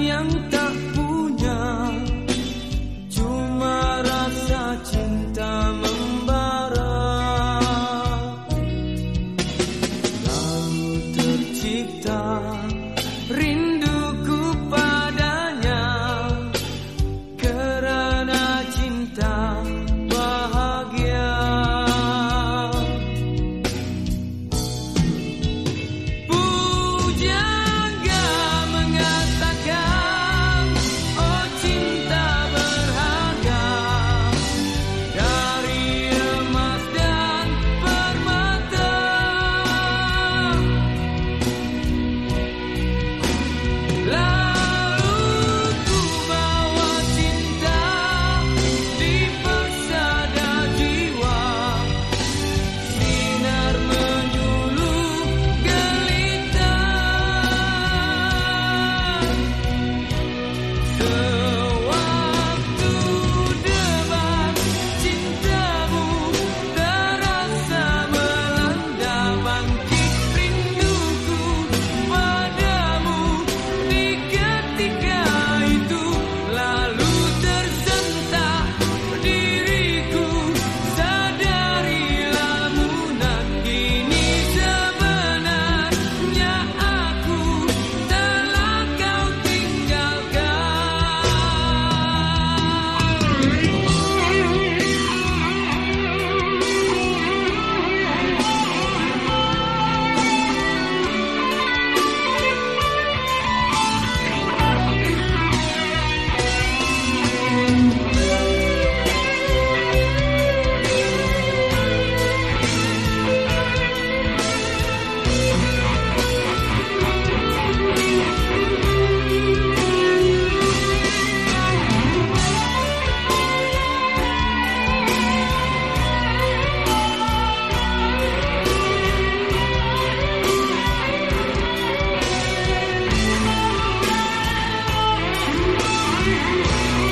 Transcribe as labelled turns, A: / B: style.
A: yang tak punya Cuma rasa cinta membara. Lalu tercipta rinduku padanya. Karena cinta bahagia. Puja Yeah.